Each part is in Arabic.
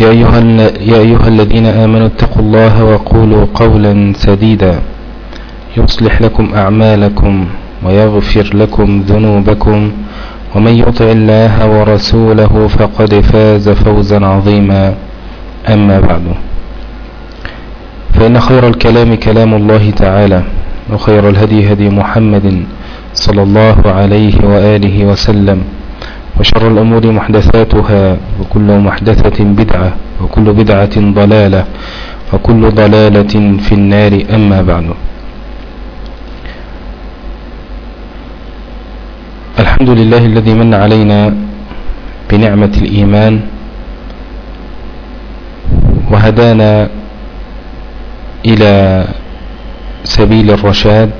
يا أيها, يا أيها الذين آمنوا اتقوا الله وقولوا قولا سديدا. يصلح لكم أعمالكم ويغفر لكم ذنوبكم. ومن يطع الله ورسوله فقد فاز فوزا عظيما. أما بعد فإن خير الكلام كلام الله تعالى وخير الهدي هدي محمد صلى الله عليه وآله وسلم. وشر الأمور محدثاتها وكل محدثة بدعة وكل بدعة ضلالة وكل ضلالة في النار أما بعد. الحمد لله الذي من علينا بنعمة الإيمان وهدانا إلى سبيل الرشاد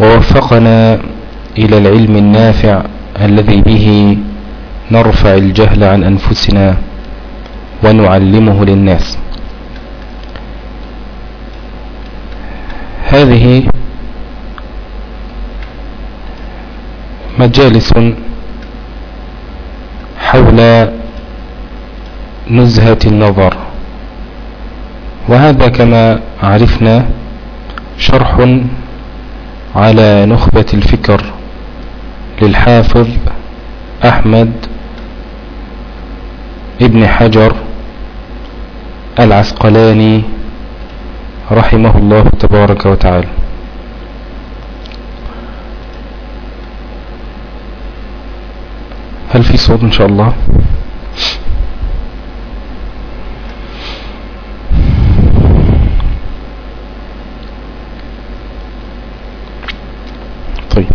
ووفقنا إلى العلم النافع الذي به نرفع الجهل عن أنفسنا ونعلمه للناس. هذه مجالس حول نزهة النظر وهذا كما عرفنا شرح على نخبة الفكر. للحافظ أحمد ابن حجر العسقلاني رحمه الله تبارك وتعالى. هل في صوت إن شاء الله طيب آه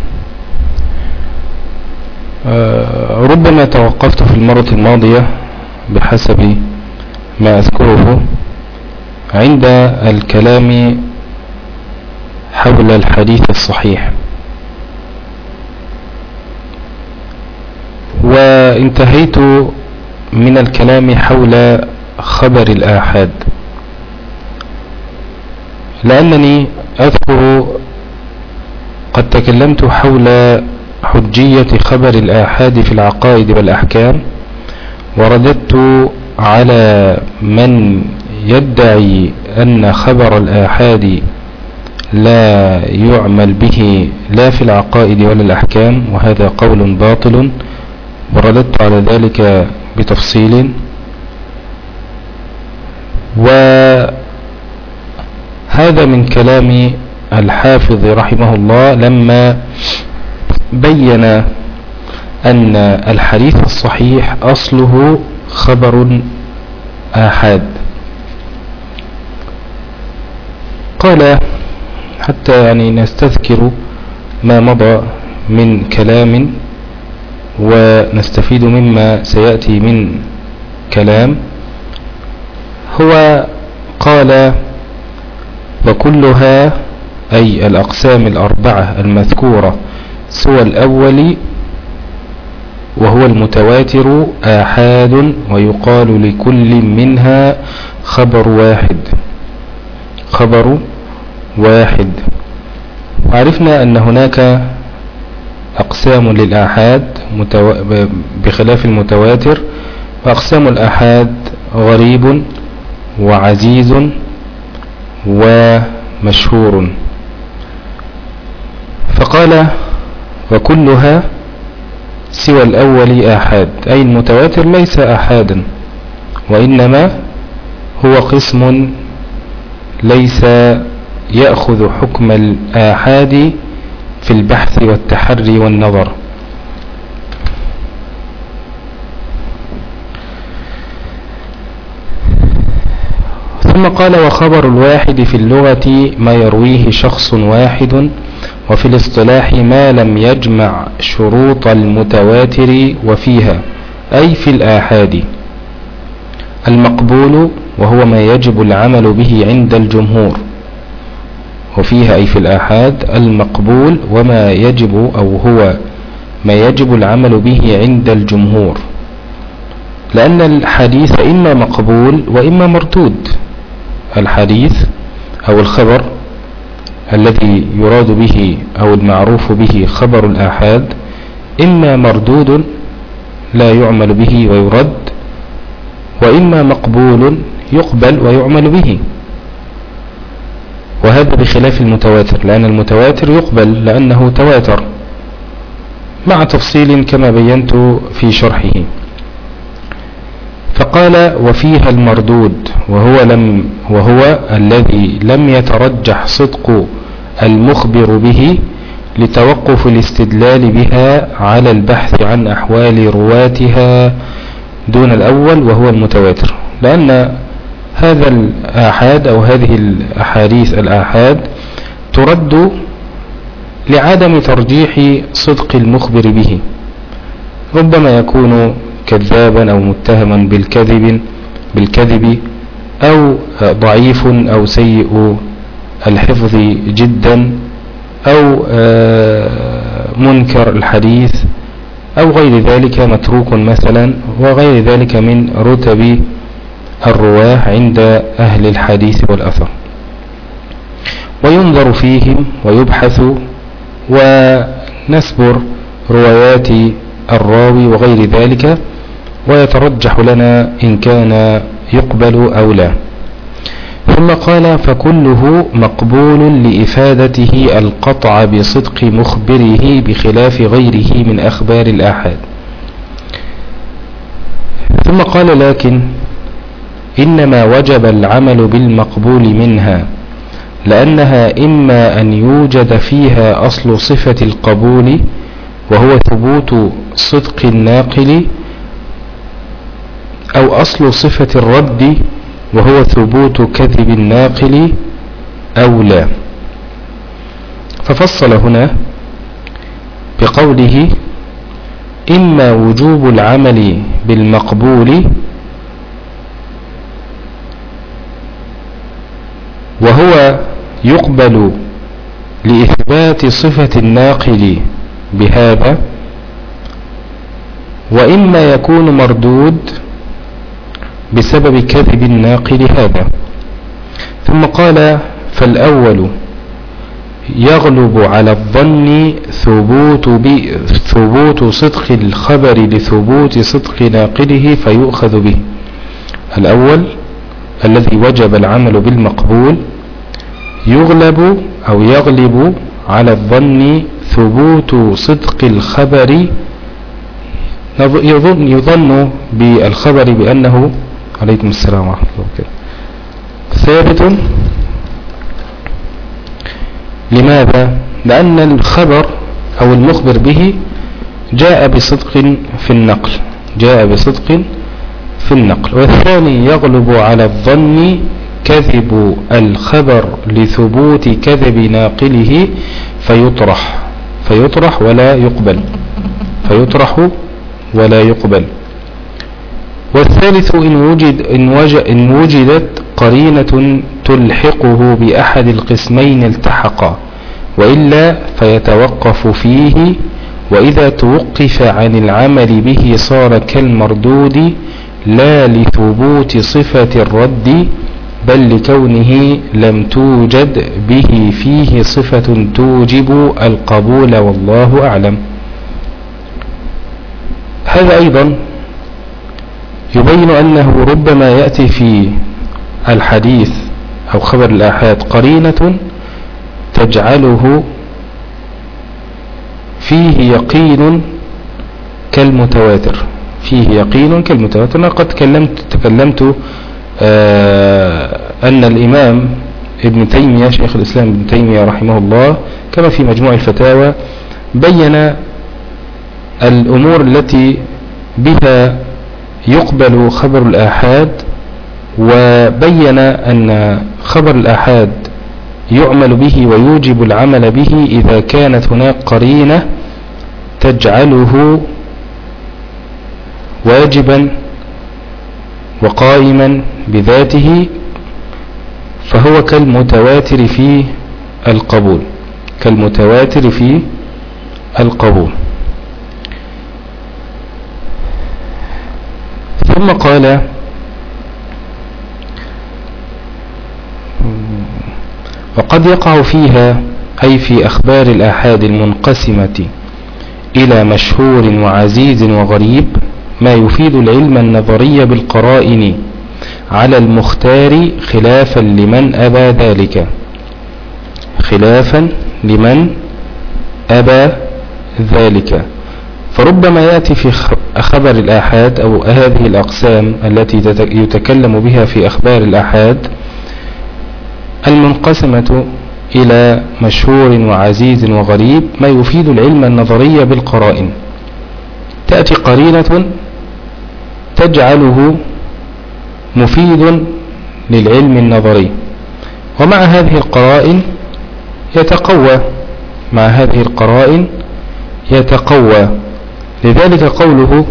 ربما توقفت في المرة الماضية بحسب ما أذكره عند الكلام حول الحديث الصحيح. وانتهيت من الكلام حول خبر الآحاد. لأنني أذكر قد تكلمت حول حجية خبر الآحاد في العقائد والأحكام ورددت على من يدعي أن خبر الآحاد لا يعمل به لا في العقائد ولا الأحكام وهذا قول باطل ورددت على ذلك بتفصيل. وهذا من كلام الحافظ رحمه الله لما بين أن الحديث الصحيح أصله خبر آحاد. قال حتى يعني نستذكر ما مضى من كلام ونستفيد مما سيأتي من كلام. هو قال وكلها أي الأقسام الأربعة المذكورة سوى الأول وهو المتواتر آحاد ويقال لكل منها خبر واحد. خبر واحد. وعرفنا أن هناك أقسام للآحاد بخلاف المتواتر وأقسام الآحاد غريب وعزيز ومشهور. فقال وكلها سوى الأول آحاد أي المتواتر ليس آحادا وإنما هو قسم ليس يأخذ حكم الآحاد في البحث والتحري والنظر. ثم قال وخبر الواحد في اللغة ما يرويه شخص واحد وفي الاصطلاح ما لم يجمع شروط المتواتر وفيها أي في الآحاد. المقبول وهو ما يجب العمل به عند الجمهور. وفيها أي في الآحاد المقبول وما يجب أو هو ما يجب العمل به عند الجمهور. لأن الحديث إما مقبول وإما مردود. الحديث أو الخبر الذي يراد به أو المعروف به خبر الآحاد إما مردود لا يعمل به ويرد وإما مقبول يقبل ويعمل به. وهذا بخلاف المتواتر لأن المتواتر يقبل لأنه تواتر مع تفصيل كما بينت في شرحه. فقال وفيها المردود وهو لم وهو الذي لم يترجح صدق المخبر به لتوقف الاستدلال بها على البحث عن أحوال رواتها دون الأول وهو المتواتر. لأن هذا الآحاد أو هذه الأحاديث الآحاد ترد لعدم ترجيح صدق المخبر به. ربما يكون كذابا أو متهما بالكذب بالكذب أو ضعيف أو سيء الحفظ جدا أو منكر الحديث أو غير ذلك متروك مثلا وغير ذلك من رتب الرواه عند أهل الحديث والأثر. وينظر فيهم ويبحث ونسبر روايات الراوي وغير ذلك ويترجح لنا إن كان يقبل أو لا. ثم قال فكله مقبول لإفادته القطع بصدق مخبره بخلاف غيره من أخبار الآحاد. ثم قال لكن إنما وجب العمل بالمقبول منها لأنها إما أن يوجد فيها أصل صفة القبول وهو ثبوت صدق الناقل أو أصل صفة الرد وهو ثبوت كذب الناقل أو لا. ففصل هنا بقوله إما وجوب العمل بالمقبول وهو يقبل لإثبات صفة الناقل بهذا وإما يكون مردود بسبب كذب الناقل هذا. ثم قال فالأول يغلب على الظن ثبوت, ثبوت صدق الخبر لثبوت صدق ناقله فيؤخذ به. الأول الذي وجب العمل بالمقبول يغلب أو يغلب على الظن ثبوت صدق الخبر يظن, يظن بالخبر بأنه عليكم السلام ورحمة الله وبركاته. ثابت لماذا؟ لأن الخبر أو المخبر به جاء بصدق في النقل جاء بصدق في النقل. والثاني يغلب على الظن كذب الخبر لثبوت كذب ناقله فيطرح فيطرح ولا يقبل فيطرح ولا يقبل. والثالث إن, وجد إن, وجد إن وجدت قرينة تلحقه بأحد القسمين التحقا وإلا فيتوقف فيه وإذا توقف عن العمل به صار كالمردود لا لثبوت صفة الرد بل لكونه لم توجد به فيه صفة توجب القبول والله أعلم. هذا أيضا يبين أنه ربما يأتي في الحديث أو خبر الآحاد قرينة تجعله فيه يقين كالمتواتر. فيه يقين كالمتواتر. أنا قد تكلمت, تكلمت آه أن الإمام ابن تيمية شيخ الإسلام ابن تيمية رحمه الله كما في مجموع الفتاوى بين الأمور التي بها يقبل خبر الآحاد وبين أن خبر الآحاد يعمل به ويوجب العمل به إذا كانت هناك قرينة تجعله واجبا وقائما بذاته فهو كالمتواتر في القبول. كالمتواتر في القبول. ثم قال وقد يقع فيها أي في أخبار الآحاد المنقسمة إلى مشهور وعزيز وغريب ما يفيد العلم النظري بالقرائن على المختار خلافا لمن أبى ذلك. خلافا لمن أبى ذلك. فربما يأتي في خبر الآحاد أو هذه الأقسام التي يتكلم بها في أخبار الآحاد المنقسمة إلى مشهور وعزيز وغريب ما يفيد العلم النظري بالقرائن. تأتي قرينة تجعله مفيد للعلم النظري. ومع هذه القرائن يتقوى مع هذه القرائن يتقوى. لذلك قوله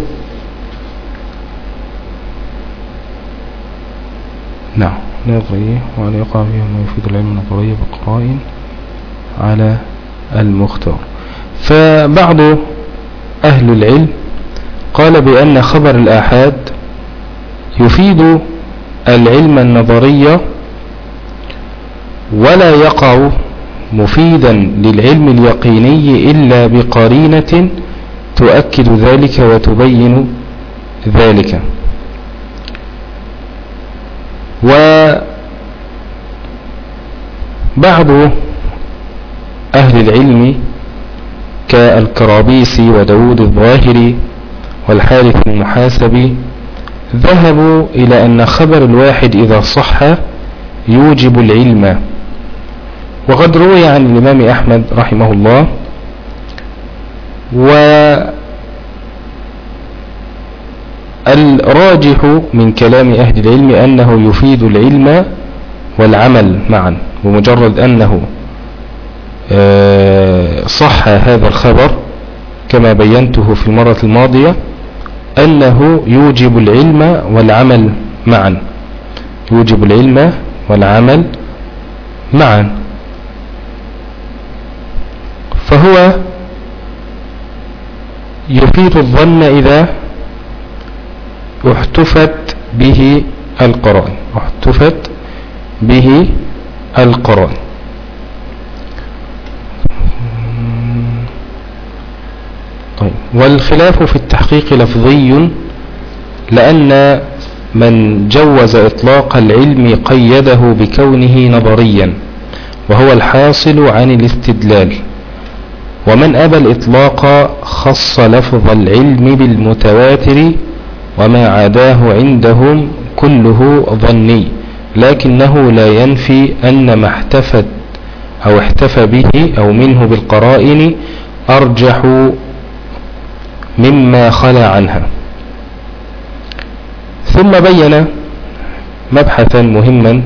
نعم. نظري وأن يقع فيها ما يفيد العلم النظري بقرائن على المختار. فبعض أهل العلم قال بأن خبر الآحاد يفيد العلم النظري ولا يقع مفيدا للعلم اليقيني إلا بقرينة تؤكد ذلك وتبين ذلك. وبعض أهل العلم كالكرابيسي وداود الظاهري والحارث المحاسبي ذهبوا إلى أن خبر الواحد إذا صح يوجب العلم. وقد روي عن الإمام أحمد رحمه الله والراجح من كلام أهل العلم أنه يفيد العلم والعمل معا بمجرد أنه آه، صح هذا الخبر كما بينته في المرة الماضية أنه يوجب العلم والعمل معا يوجب العلم والعمل معا. فهو يفيد الظن إذا احتفت به القرائن احتفت به القرائن طيب. والخلاف في التحقيق لفظي لأن من جوز إطلاق العلم قيده بكونه نظريا وهو الحاصل عن الاستدلال. ومن أبى الإطلاق خص لفظ العلم بالمتواتر وما عداه عندهم كله ظني لكنه لا ينفي أن ما احتفت أو احتفى به أو منه بالقرائن أرجح مما خلا عنها. ثم بين مبحثا مهما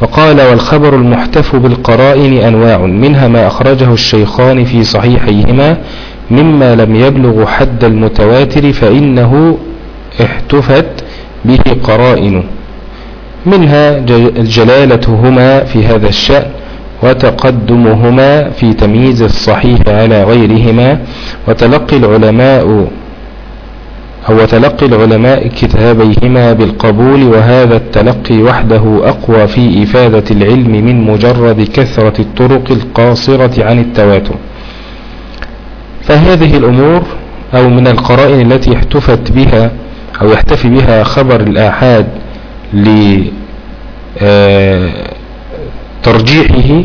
فقال والخبر المحتف بالقرائن أنواع منها ما أخرجه الشيخان في صحيحيهما مما لم يبلغ حد المتواتر فإنه احتفت به قرائن. منها جلالتهما في هذا الشأن وتقدمهما في تمييز الصحيح على غيرهما وتلقي العلماء أو تلقي العلماء كتابيهما بالقبول وهذا التلقي وحده أقوى في إفادة العلم من مجرد كثرة الطرق القاصرة عن التواتر. فهذه الأمور أو من القرائن التي احتفت بها أو يحتفي بها خبر الآحاد لترجيحه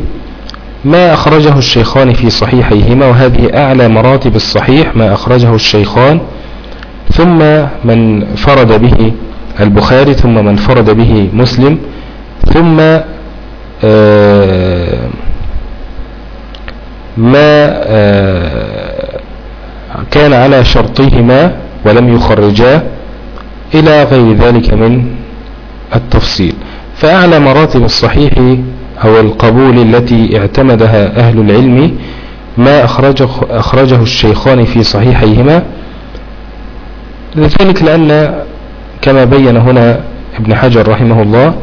ما أخرجه الشيخان في صحيحيهما وهذه أعلى مراتب الصحيح ما أخرجه الشيخان ثم من فرد به البخاري ثم من فرد به مسلم ثم آه، ما آه، كان على شرطهما ولم يخرجا إلى غير ذلك من التفصيل. فأعلى مراتب الصحيح أو القبول التي اعتمدها أهل العلم ما أخرجه, أخرجه الشيخان في صحيحيهما ذلك لأن كما بين هنا ابن حجر رحمه الله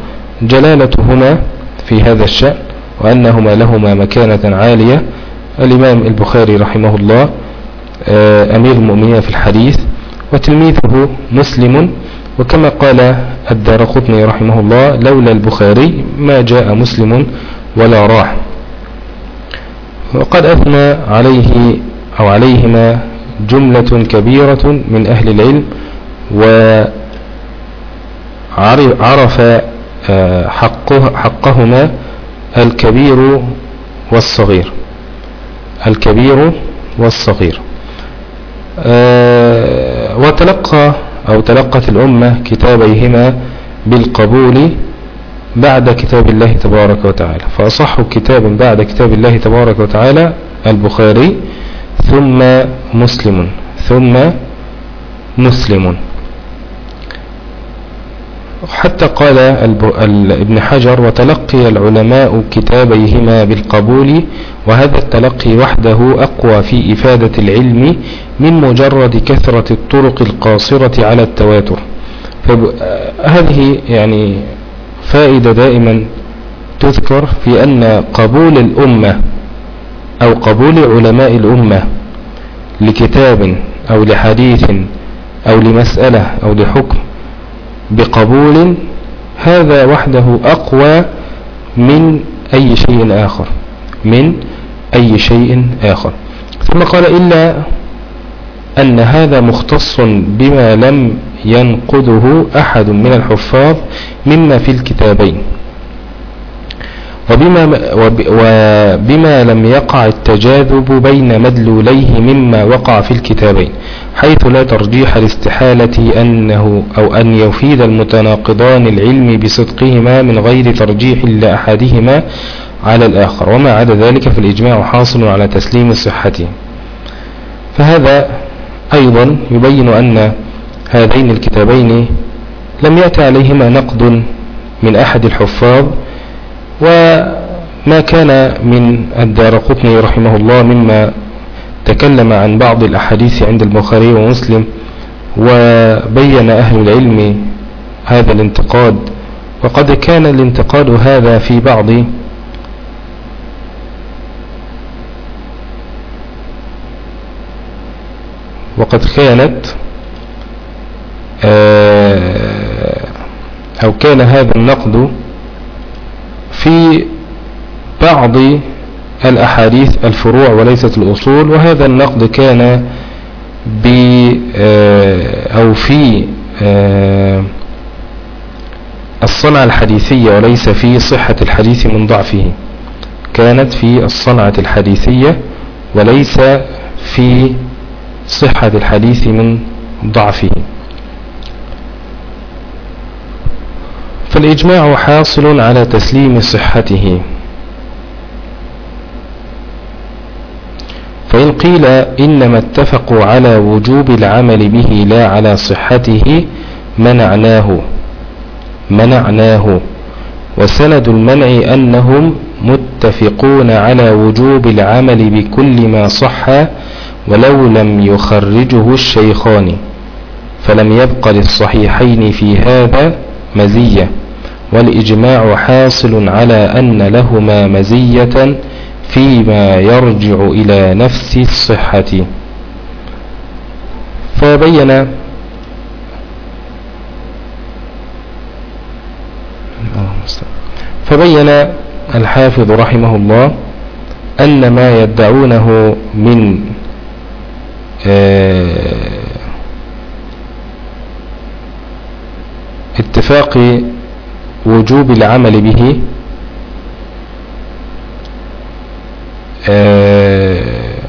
جلالتهما في هذا الشأن وأنهما لهما مكانة عالية. الإمام البخاري رحمه الله آه، أمير المؤمنين في الحديث وتلميذه مسلم. وكما قال الدار رحمه الله لولا البخاري ما جاء مسلم ولا راح. وقد أثنى عليه أو عليهما جملة كبيرة من أهل العلم وعرف آه، حقه حقهما الكبير والصغير. الكبير والصغير. آه، وتلقى أو تلقت الأمة كتابيهما بالقبول بعد كتاب الله تبارك وتعالى. فأصح كتاب بعد كتاب الله تبارك وتعالى البخاري ثم مسلم. ثم مسلم. حتى قال ابن حجر وتلقي العلماء كتابيهما بالقبول وهذا التلقي وحده أقوى في إفادة العلم من مجرد كثرة الطرق القاصرة على التواتر. فهذه يعني فائدة دائما تذكر في أن قبول الأمة أو قبول علماء الأمة لكتاب أو لحديث أو لمسألة أو لحكم بقبول هذا وحده أقوى من أي شيء آخر من أي شيء آخر. ثم قال إلا أن هذا مختص بما لم ينقده أحد من الحفاظ مما في الكتابين. وبما, وبما لم يقع التجاذب بين مدلوليه مما وقع في الكتابين حيث لا ترجيح الاستحالة أنه أو أن يفيد المتناقضان العلم بصدقهما من غير ترجيح لأحدهما على الآخر وما عدا ذلك فالإجماع حاصل على تسليم صحته فهذا أيضا يبين أن هذين الكتابين لم يأتي عليهما نقد من أحد الحفاظ وما كان من الدار قطني رحمه الله مما تكلم عن بعض الأحاديث عند البخاري ومسلم وبين أهل العلم هذا الانتقاد وقد كان الانتقاد هذا في بعض وقد كانت آه، أو كان هذا النقد في بعض الأحاديث الفروع وليست الأصول وهذا النقد كان ب آه، أو في آه، الصنعة الحديثية وليس في صحة الحديث من ضعفه. كانت في الصنعة الحديثية وليس في صحة الحديث من ضعفه. فالإجماع حاصل على تسليم صحته. فإن قيل إنما اتفقوا على وجوب العمل به لا على صحته منعناه منعناه. وسند المنع أنهم متفقون على وجوب العمل بكل ما صح ولو لم يخرجه الشيخان فلم يبق للصحيحين في هذا مزية. والإجماع حاصل على أن لهما مزية فيما يرجع إلى نفس الصحة. فبين فبين الحافظ رحمه الله أن ما يدعونه من آه، اتفاق وجوب العمل به آه،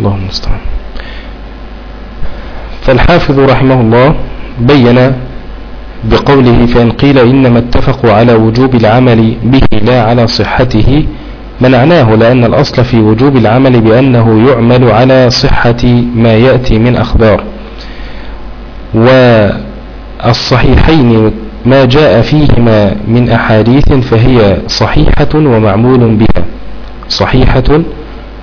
اللهم المستعان فالحافظ رحمه الله بين بقوله فإن قيل إنما اتفقوا على وجوب العمل به لا على صحته منعناه لأن الأصل في وجوب العمل بأنه يعمل على صحة ما يأتي من أخبار. والصحيحين ما جاء فيهما من أحاديث فهي صحيحة ومعمول بها. صحيحة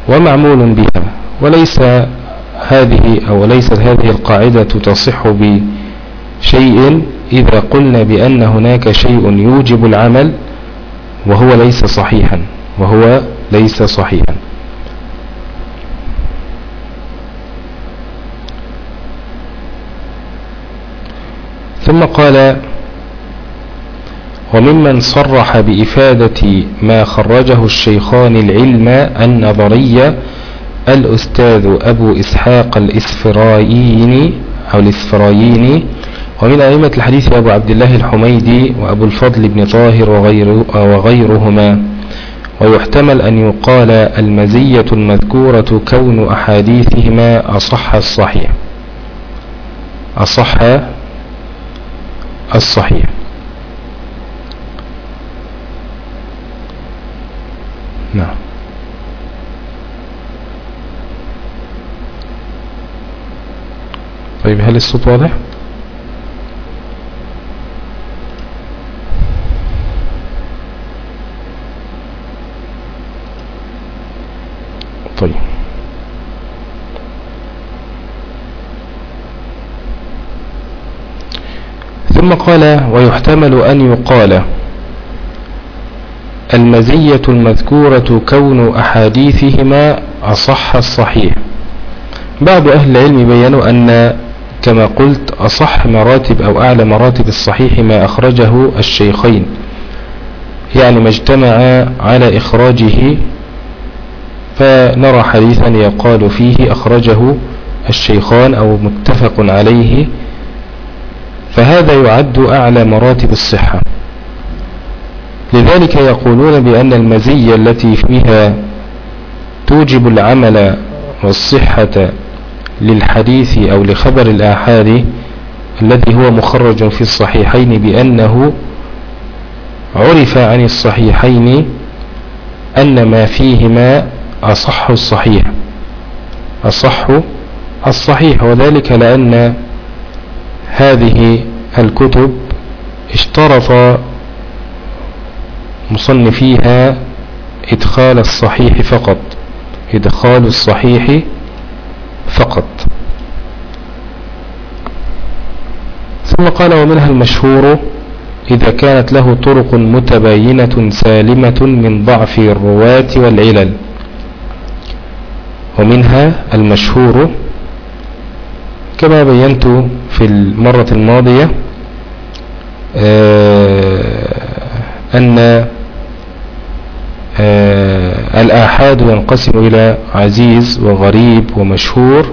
ومعمول بها. وليس هذه أو ليست هذه القاعدة تصح بشيء إذا قلنا بأن هناك شيء يوجب العمل وهو ليس صحيحا. وهو ليس صحيحا. ثم قال وممن صرح بإفادة ما خرجه الشيخان العلم النظرية الأستاذ أبو إسحاق الإسفرايني أو الإسفرايني ومن أئمة الحديث أبو عبد الله الحميدي وأبو الفضل بن طاهر وغيرهما. ويحتمل أن يقال المزية المذكورة كون أحاديثهما أصح الصحيح. أصح الصحيح. نعم. طيب هل الصوت واضح؟ طيب ثم قال ويحتمل أن يقال المزية المذكورة كون أحاديثهما أصح الصحيح. بعض أهل العلم بيّنوا أن كما قلت أصح مراتب أو أعلى مراتب الصحيح ما أخرجه الشيخين يعني ما اجتمع على إخراجه فنرى حديثا يقال فيه أخرجه الشيخان أو متفق عليه فهذا يعد أعلى مراتب الصحة. لذلك يقولون بأن المزية التي فيها توجب العمل والصحة للحديث أو لخبر الآحاد الذي هو مخرج في الصحيحين بأنه عرف عن الصحيحين أن ما فيهما أصح الصحيح. أصح الصحيح وذلك لأن هذه الكتب اشترط مصنفيها إدخال الصحيح فقط. إدخال الصحيح فقط. ثم قال ومنها المشهور إذا كانت له طرق متباينة سالمة من ضعف الرواة والعلل. ومنها المشهور كما بينت في المرة الماضية آه، أن آه، الآحاد ينقسم إلى عزيز وغريب ومشهور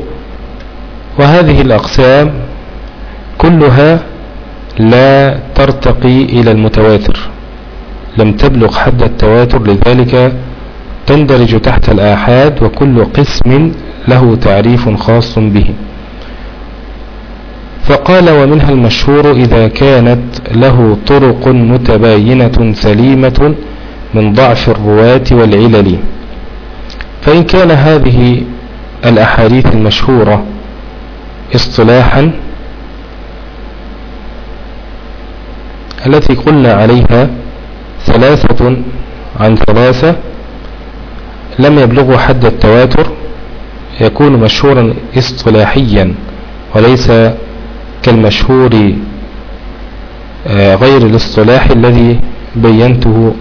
وهذه الأقسام كلها لا ترتقي إلى المتواتر لم تبلغ حد التواتر لذلك تندرج تحت الآحاد وكل قسم له تعريف خاص به. فقال ومنها المشهور إذا كانت له طرق متباينة سليمة من ضعف الرواة والعلل. فإن كان هذه الأحاديث المشهورة اصطلاحا التي قلنا عليها ثلاثة عن ثلاثة لم يبلغوا حد التواتر يكون مشهورا اصطلاحيا وليس كالمشهور آه، غير الاصطلاح الذي بينته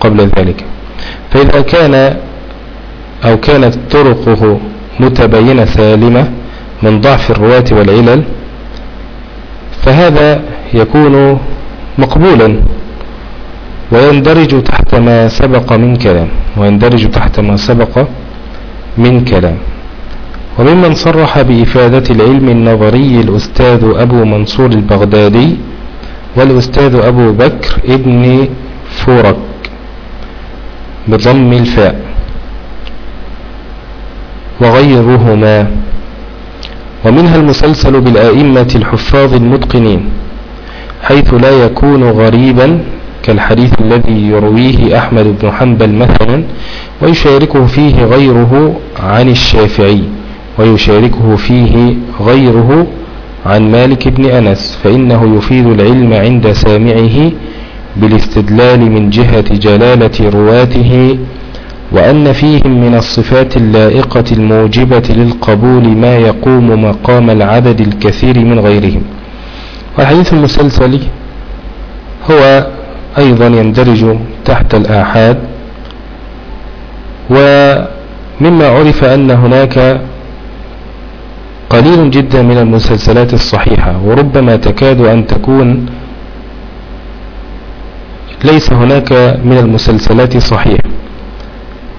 قبل ذلك. فإذا كان أو كانت طرقه متبينة سالمة من ضعف الرواة والعلل فهذا يكون مقبولا. ويندرج تحت ما سبق من كلام ويندرج تحت ما سبق من كلام. وممن صرح بإفادة العلم النظري الأستاذ أبو منصور البغدادي والأستاذ أبو بكر ابن فورك بضم الفاء. وغيرهما. ومنها المسلسل بالآئمة الحفاظ المتقنين حيث لا يكون غريبا كالحديث الذي يرويه أحمد بن حنبل مثلا ويشاركه فيه غيره عن الشافعي ويشاركه فيه غيره عن مالك بن أنس فإنه يفيد العلم عند سامعه بالاستدلال من جهة جلالة رواته وأن فيهم من الصفات اللائقة الموجبة للقبول ما يقوم مقام العدد الكثير من غيرهم. والحديث المسلسل هو أيضا يندرج تحت الآحاد. ومما عرف أن هناك قليل جدا من المسلسلات الصحيحة وربما تكاد أن تكون ليس هناك من المسلسلات صحيح.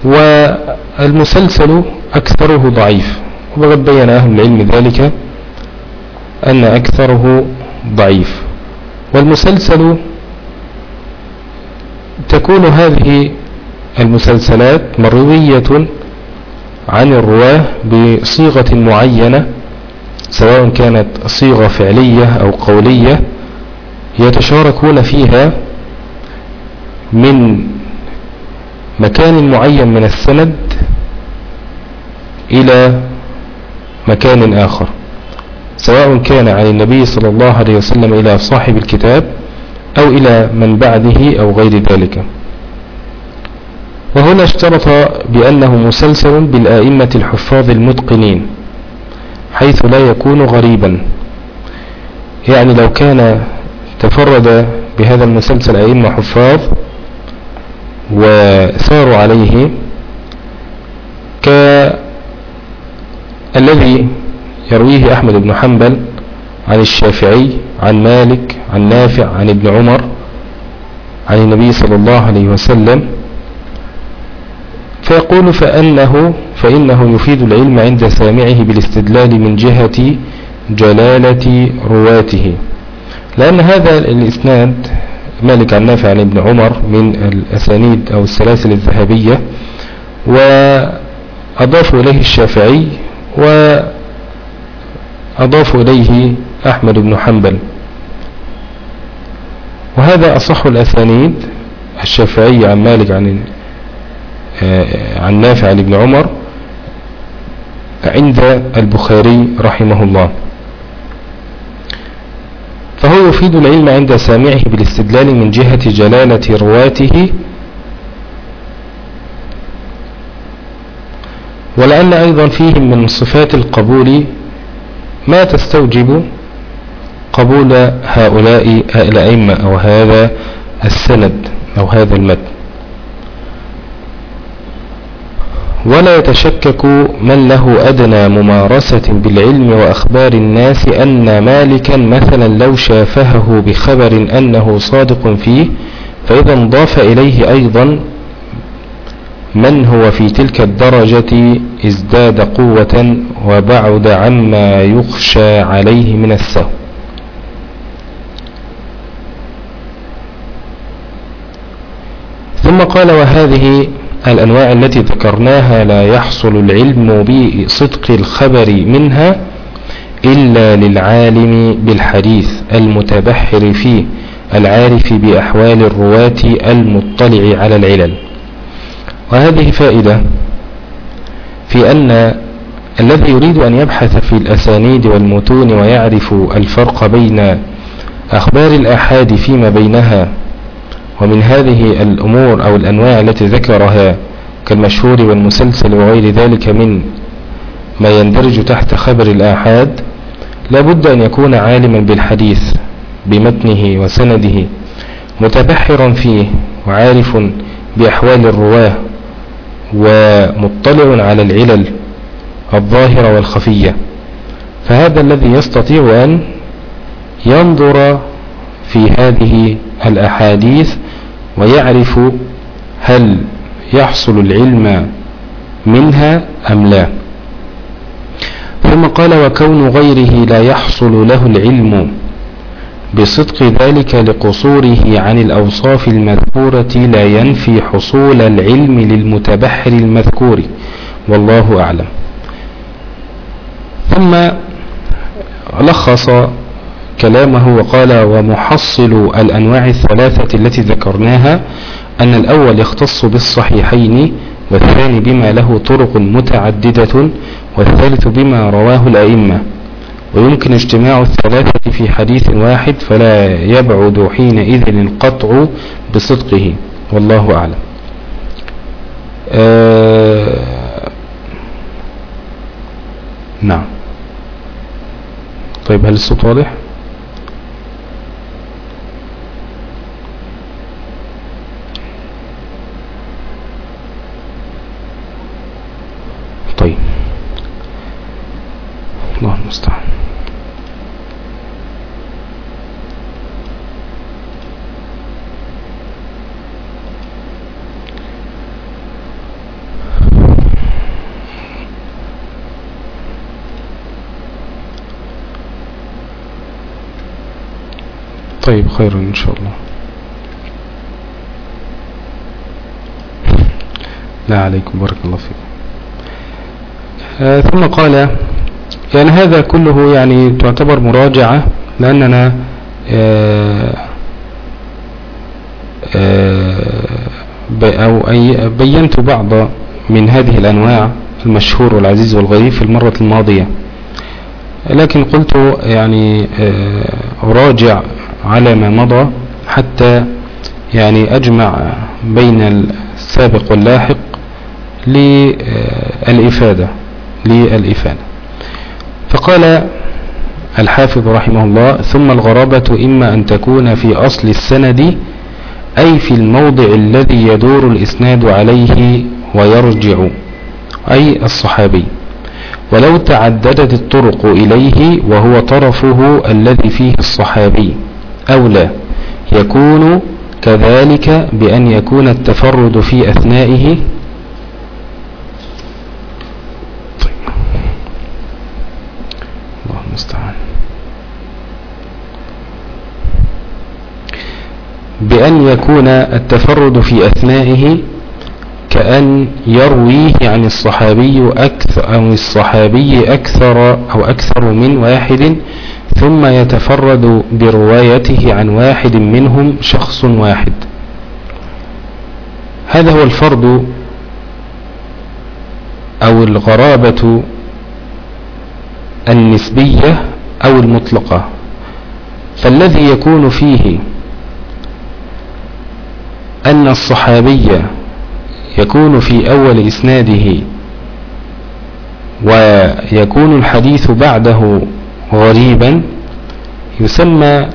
والمسلسل أكثره ضعيف وقد بين أهل العلم ذلك أن أكثره ضعيف. والمسلسل تكون هذه المسلسلات مروية عن الرواة بصيغة معينة سواء كانت صيغة فعلية أو قولية يتشاركون فيها من مكان معين من السند إلى مكان آخر سواء كان عن النبي صلى الله عليه وسلم إلى صاحب الكتاب أو إلى من بعده أو غير ذلك. وهنا اشترط بأنه مسلسل بالآئمة الحفاظ المتقنين حيث لا يكون غريبا. يعني لو كان تفرد بهذا المسلسل أئمة حفاظ وساروا عليه كالذي يرويه أحمد بن حنبل عن الشافعي عن مالك عن نافع عن ابن عمر عن النبي صلى الله عليه وسلم. فيقول فأنه فإنه يفيد العلم عند سامعه بالاستدلال من جهة جلالة رواته. لأن هذا الإسناد مالك عن نافع عن ابن عمر من الأسانيد أو السلاسل الذهبية وأضافوا إليه الشافعي وأضافوا إليه أحمد بن حنبل. وهذا أصح الأسانيد الشافعي عن مالك عن آه، عن نافع عن ابن عمر عند البخاري رحمه الله. فهو يفيد العلم عند سامعه بالاستدلال من جهة جلالة رواته ولأن أيضا فيهم من صفات القبول ما تستوجب قبول هؤلاء الأئمة أو هذا السند أو هذا المتن. ولا يتشكك من له أدنى ممارسة بالعلم وأخبار الناس أن مالكا مثلا لو شافهه بخبر أنه صادق فيه فإذا انضاف إليه أيضا من هو في تلك الدرجة ازداد قوة وبعد عما يخشى عليه من السهو. ثم قال وهذه الأنواع التي ذكرناها لا يحصل العلم بصدق الخبر منها إلا للعالم بالحديث المتبحر فيه العارف بأحوال الرواة المطلع على العلل. وهذه فائدة في أن الذي يريد أن يبحث في الأسانيد والمتون ويعرف الفرق بين أخبار الآحاد فيما بينها ومن هذه الأمور أو الأنواع التي ذكرها كالمشهور والمسلسل وغير ذلك من ما يندرج تحت خبر الآحاد لا بد أن يكون عالما بالحديث بمتنه وسنده متبحرا فيه وعارف بأحوال الرواة ومطلع على العلل الظاهرة والخفية. فهذا الذي يستطيع أن ينظر في هذه الأحاديث ويعرف هل يحصل العلم منها أم لا. ثم قال وكون غيره لا يحصل له العلم بصدق ذلك لقصوره عن الأوصاف المذكورة لا ينفي حصول العلم للمتبحر المذكور والله أعلم. ثم لخص كلامه وقال ومحصل الأنواع الثلاثة التي ذكرناها أن الأول يختص بالصحيحين والثاني بما له طرق متعددة والثالث بما رواه الأئمة ويمكن اجتماع الثلاثة في حديث واحد فلا يبعد حينئذ القطع بصدقه والله أعلم. آه نعم. طيب هل الصوت واضح طيب الله المستعان. طيب خير إن شاء الله. لا عليكم بارك الله فيكم. آه ثم قال يعني هذا كله يعني تعتبر مراجعة لأننا آه آه أو بينت بعض من هذه الأنواع المشهور والعزيز والغريب في المرة الماضية. لكن قلت يعني آه، أراجع على ما مضى حتى يعني أجمع بين السابق واللاحق للإفادة للإفادة. فقال الحافظ رحمه الله ثم الغرابة إما أن تكون في أصل السند أي في الموضع الذي يدور الإسناد عليه ويرجع أي الصحابي ولو تعددت الطرق إليه وهو طرفه الذي فيه الصحابي أو لا يكون كذلك بأن يكون التفرد في أثنائه طيب. الله المستعان بأن يكون التفرد في أثنائه كأن يرويه عن الصحابي أكثر أو الصحابي أكثر أو أكثر من واحد ثم يتفرد بروايته عن واحد منهم شخص واحد. هذا هو الفرد أو الغرابة النسبية أو المطلقة. فالذي يكون فيه أن الصحابي يكون في أول إسناده ويكون الحديث بعده غريبا يسمى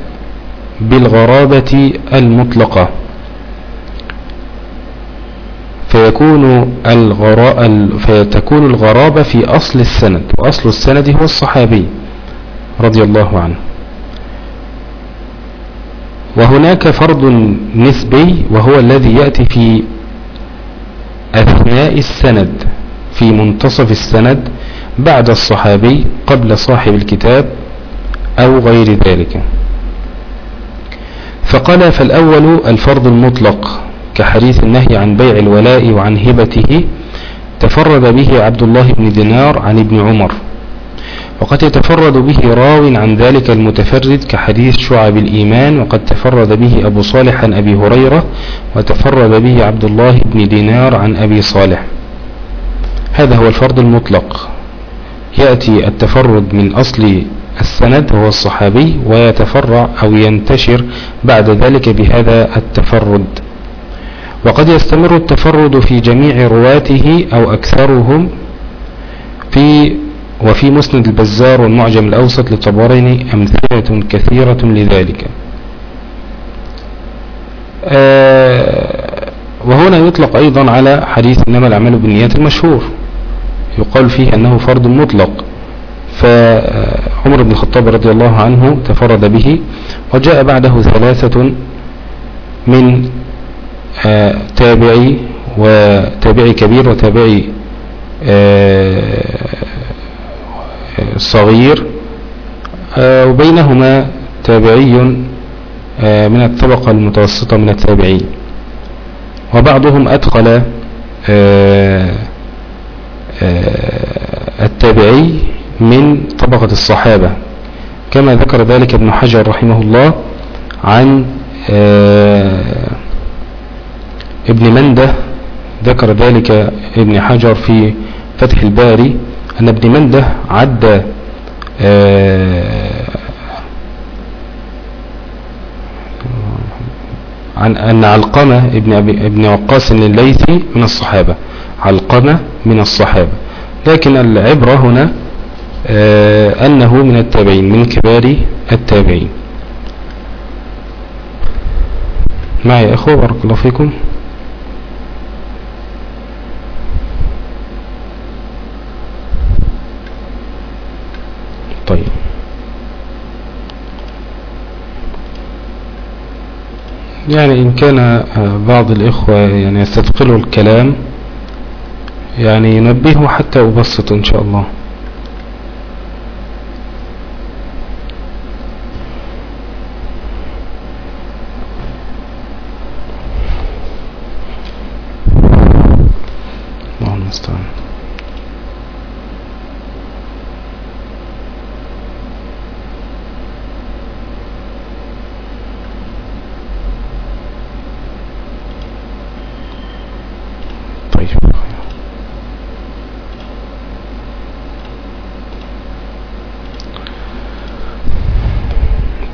بالغرابة المطلقة. فيكون الغراء فتكون الغرابة في أصل السند وأصل السند هو الصحابي رضي الله عنه. وهناك فرض نسبي وهو الذي يأتي في أثناء السند في منتصف السند بعد الصحابي قبل صاحب الكتاب أو غير ذلك. فقال فالأول الفرض المطلق كحديث النهي عن بيع الولاء وعن هبته تفرد به عبد الله بن دينار عن ابن عمر. وقد يتفرد به راو عن ذلك المتفرد كحديث شعب الإيمان وقد تفرد به أبو صالح عن أبي هريرة وتفرد به عبد الله بن دينار عن أبي صالح. هذا هو الفرض المطلق. يأتي التفرد من أصل السند وهو الصحابي ويتفرع أو ينتشر بعد ذلك بهذا التفرد. وقد يستمر التفرد في جميع رواته أو أكثرهم في وفي مسند البزار والمعجم الأوسط للطبرين أمثلة كثيرة لذلك. آه، وهنا يطلق أيضا على حديث إنما الأعمال بالنيات المشهور. يقال فيه أنه فرد مطلق. فعمر بن الخطاب رضي الله عنه تفرد به وجاء بعده ثلاثة من آه، تابعي وتابعي كبير وتابعي آه، صغير آه، وبينهما تابعي من الطبقة المتوسطة من التابعين. وبعضهم أدخل التابعي من طبقة الصحابة. كما ذكر ذلك ابن حجر رحمه الله عن آه، ابن منده ذكر ذلك ابن حجر في فتح الباري. أن ابن منده عد آه، عن أن علقمة ابن, ابن وقاص الليثي من الصحابة. علقمة من الصحابة. لكن العبرة هنا آه، أنه من التابعين من كبار التابعين. معي أخوة بارك الله فيكم. طيب. يعني إن كان آه، بعض الإخوة يعني يستثقلوا الكلام يعني ينبهوا حتى أبسط إن شاء الله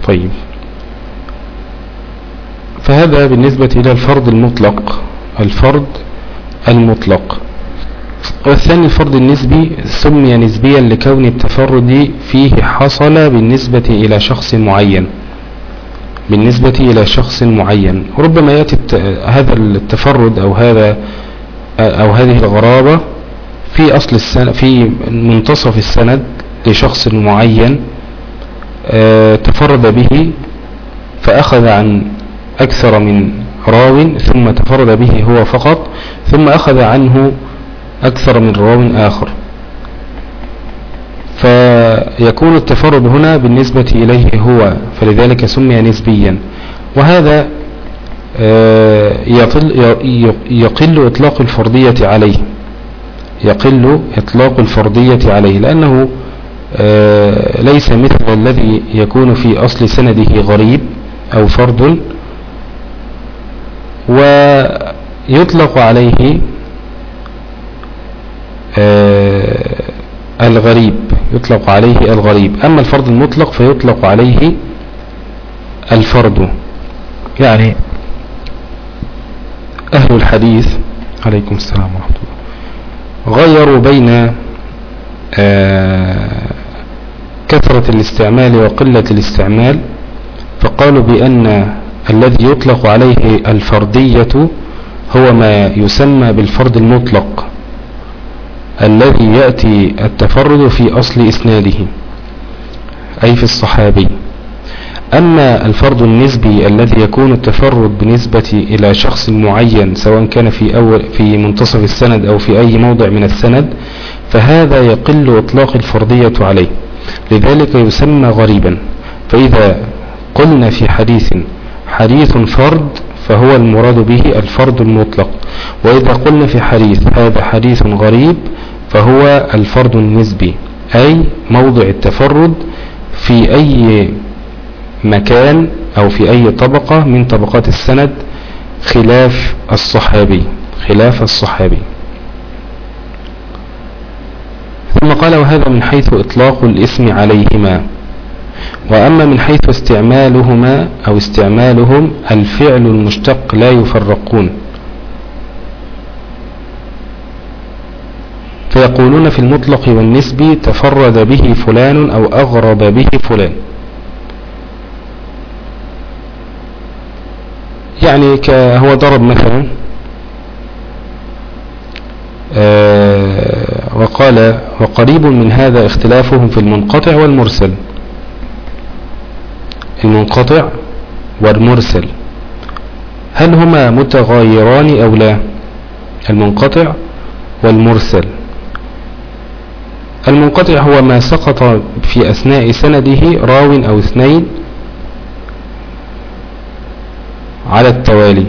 طيب فهذا بالنسبة إلى الفرض المطلق الفرض المطلق. والثاني الفرض النسبي سمي نسبيا لكون التفرد فيه حصل بالنسبة إلى شخص معين. بالنسبة إلى شخص معين. ربما يأتي هذا التفرد أو هذا أو هذه الغرابة في أصل السنة في منتصف السند لشخص معين آه، تفرد به فأخذ عن أكثر من راو ثم تفرد به هو فقط ثم أخذ عنه أكثر من راو آخر. فيكون التفرد هنا بالنسبة إليه هو فلذلك سمي نسبيا. وهذا آه، يقل إطلاق الفرضية عليه. يقل إطلاق الفرضية عليه لأنه آه، ليس مثل الذي يكون في أصل سنده غريب أو فرد ويطلق عليه آه، الغريب يطلق عليه الغريب. أما الفرد المطلق فيطلق عليه الفرد. يعني أهل الحديث عليكم السلام ورحمة الله غيروا بين آه، كثرة الاستعمال وقلة الاستعمال فقالوا بأن الذي يطلق عليه الفردية هو ما يسمى بالفرد المطلق الذي يأتي التفرد في أصل إسناده أي في الصحابي. أما الفرد النسبي الذي يكون التفرد بنسبة إلى شخص معين سواء كان في, أول في منتصف السند أو في أي موضع من السند فهذا يقل إطلاق الفردية عليه. لذلك يسمى غريبا. فإذا قلنا في حديث حديث فرد فهو المراد به الفرد المطلق. وإذا قلنا في حديث هذا حديث غريب فهو الفرد النسبي أي موضع التفرد في أي مكان أو في أي طبقة من طبقات السند خلاف الصحابي خلاف الصحابي. ثم قال وهذا من حيث إطلاق الاسم عليهما. وأما من حيث استعمالهما أو استعمالهم الفعل المشتق لا يفرقون. فيقولون في المطلق والنسبي تفرد به فلان أو أغرب به فلان. يعني هو ضرب مثلا. آه، وقال وقريب من هذا اختلافهم في المنقطع والمرسل. المنقطع والمرسل. هل هما متغايران أو لا؟ المنقطع والمرسل. المنقطع هو ما سقط في أثناء سنده راو أو اثنين على التوالي.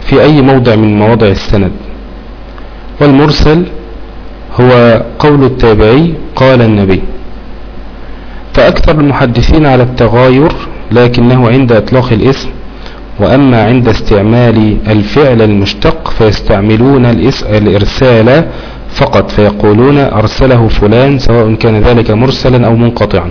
في أي موضع من مواضع السند. والمرسل هو قول التابعي قال النبي. فأكثر المحدثين على التغاير لكنه عند إطلاق الاسم وأما عند استعمال الفعل المشتق فيستعملون الإرسال فقط فيقولون أرسله فلان سواء كان ذلك مرسلا أو منقطعا.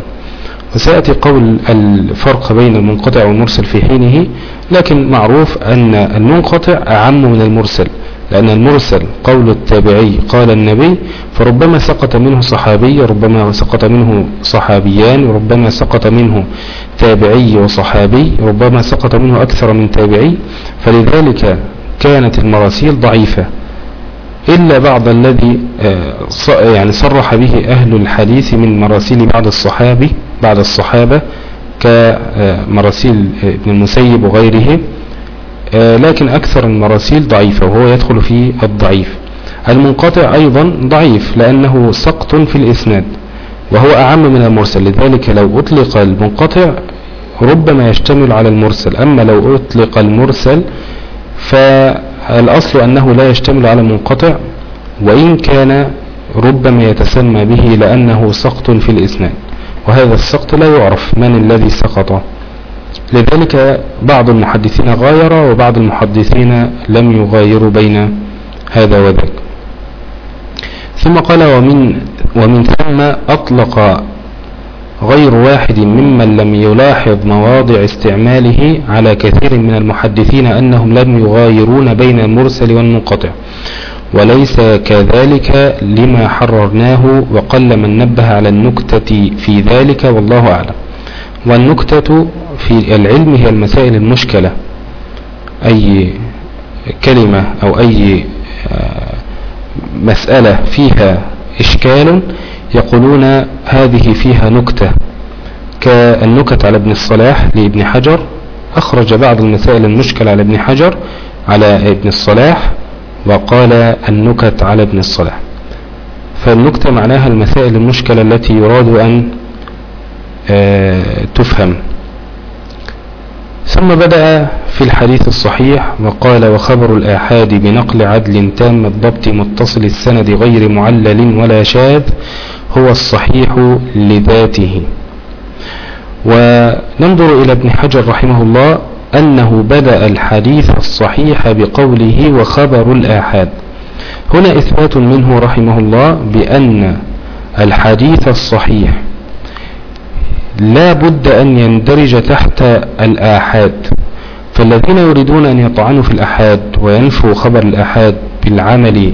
وسيأتي قول الفرق بين المنقطع والمرسل في حينه لكن معروف أن المنقطع أعم من المرسل. لأن المرسل قول التابعي قال النبي فربما سقط منه صحابي ربما سقط منه صحابيان وربما سقط منه تابعي وصحابي ربما سقط منه أكثر من تابعي. فلذلك كانت المراسيل ضعيفة. إلا بعض الذي آه، يعني صرح به أهل الحديث من مراسيل بعض الصحابي بعد الصحابة كمراسيل ابن المسيب وغيره. آه، لكن أكثر المراسيل ضعيفة وهو يدخل في الضعيف. المنقطع أيضا ضعيف لأنه سقط في الإسناد وهو أعم من المرسل. لذلك لو أطلق المنقطع ربما يشتمل على المرسل. أما لو أطلق المرسل فالأصل أنه لا يشتمل على المنقطع وإن كان ربما يتسمى به لأنه سقط في الإسناد. وهذا السقط لا يعرف من الذي سقط. لذلك بعض المحدثين غاير وبعض المحدثين لم يغايروا بين هذا وذاك. ثم قال ومن, ومن ثم أطلق غير واحد ممن لم يلاحظ مواضع استعماله على كثير من المحدثين أنهم لم يغايرون بين المرسل والمنقطع. وليس كذلك لما حررناه وقل من نبه على النكتة في ذلك والله أعلم. والنكتة في العلم هي المسائل المشكلة. أي كلمة أو أي آه، مسألة فيها إشكال يقولون هذه فيها نكتة. كالنكت على ابن الصلاح لابن حجر أخرج بعض المسائل المشكلة على ابن حجر على ابن الصلاح وقال النكت على ابن الصلاح. فالنكتة معناها المسائل المشكلة التي يراد أن تفهم. ثم بدأ في الحديث الصحيح وقال وخبر الآحاد بنقل عدل تام الضبط متصل السند غير معلل ولا شاذ هو الصحيح لذاته. وننظر إلى ابن حجر رحمه الله أنه بدأ الحديث الصحيح بقوله وخبر الآحاد. هنا إثبات منه رحمه الله بأن الحديث الصحيح لا بد أن يندرج تحت الآحاد. فالذين يريدون أن يطعنوا في الأحاد وينفوا خبر الأحاد بالعمل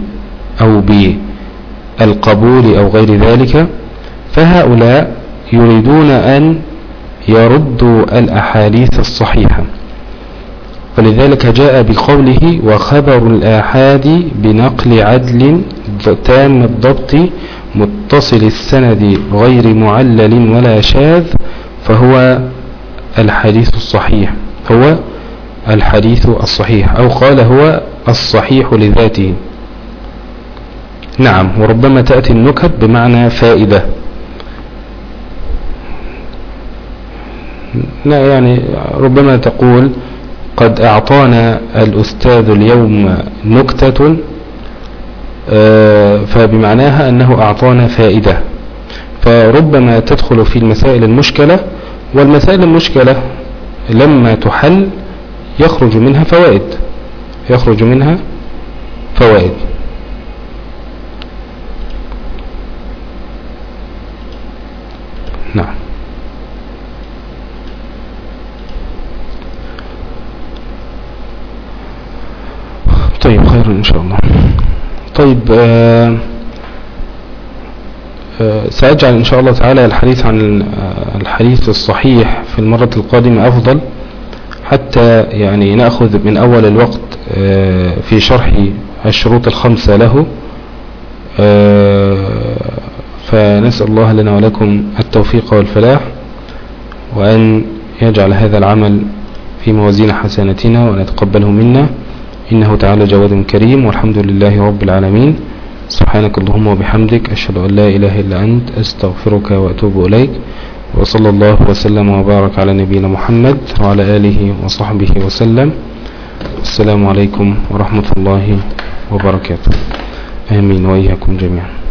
أو بالقبول أو غير ذلك فهؤلاء يريدون أن يردوا الأحاديث الصحيحة. ولذلك جاء بقوله وخبر الآحاد بنقل عدل تام الضبط متصل السند غير معلل ولا شاذ فهو الحديث الصحيح هو الحديث الصحيح أو قال هو الصحيح لذاته. نعم وربما تأتي النكت بمعنى فائدة. لا يعني ربما تقول قد أعطانا الأستاذ اليوم نكتة فبمعناها أنه أعطانا فائدة. فربما تدخل في المسائل المشكلة والمسائل المشكلة لما تحل يخرج منها فوائد. يخرج منها فوائد نعم طيب خير إن شاء الله طيب آه آه سأجعل إن شاء الله تعالى الحديث عن آه، الحديث الصحيح في المرة القادمة أفضل حتى يعني نأخذ من أول الوقت في شرح الشروط الخمسة له فنسأل الله لنا ولكم التوفيق والفلاح وأن يجعل هذا العمل في موازين حسناتنا وأن يتقبله منا. إنه تعالى جواد كريم والحمد لله رب العالمين. سبحانك اللهم وبحمدك أشهد أن لا إله إلا أنت أستغفرك وأتوب إليك. وصلى الله وسلم وبارك على نبينا محمد وعلى آله وصحبه وسلم. السلام عليكم ورحمة الله وبركاته. آمين وإياكم جميعا.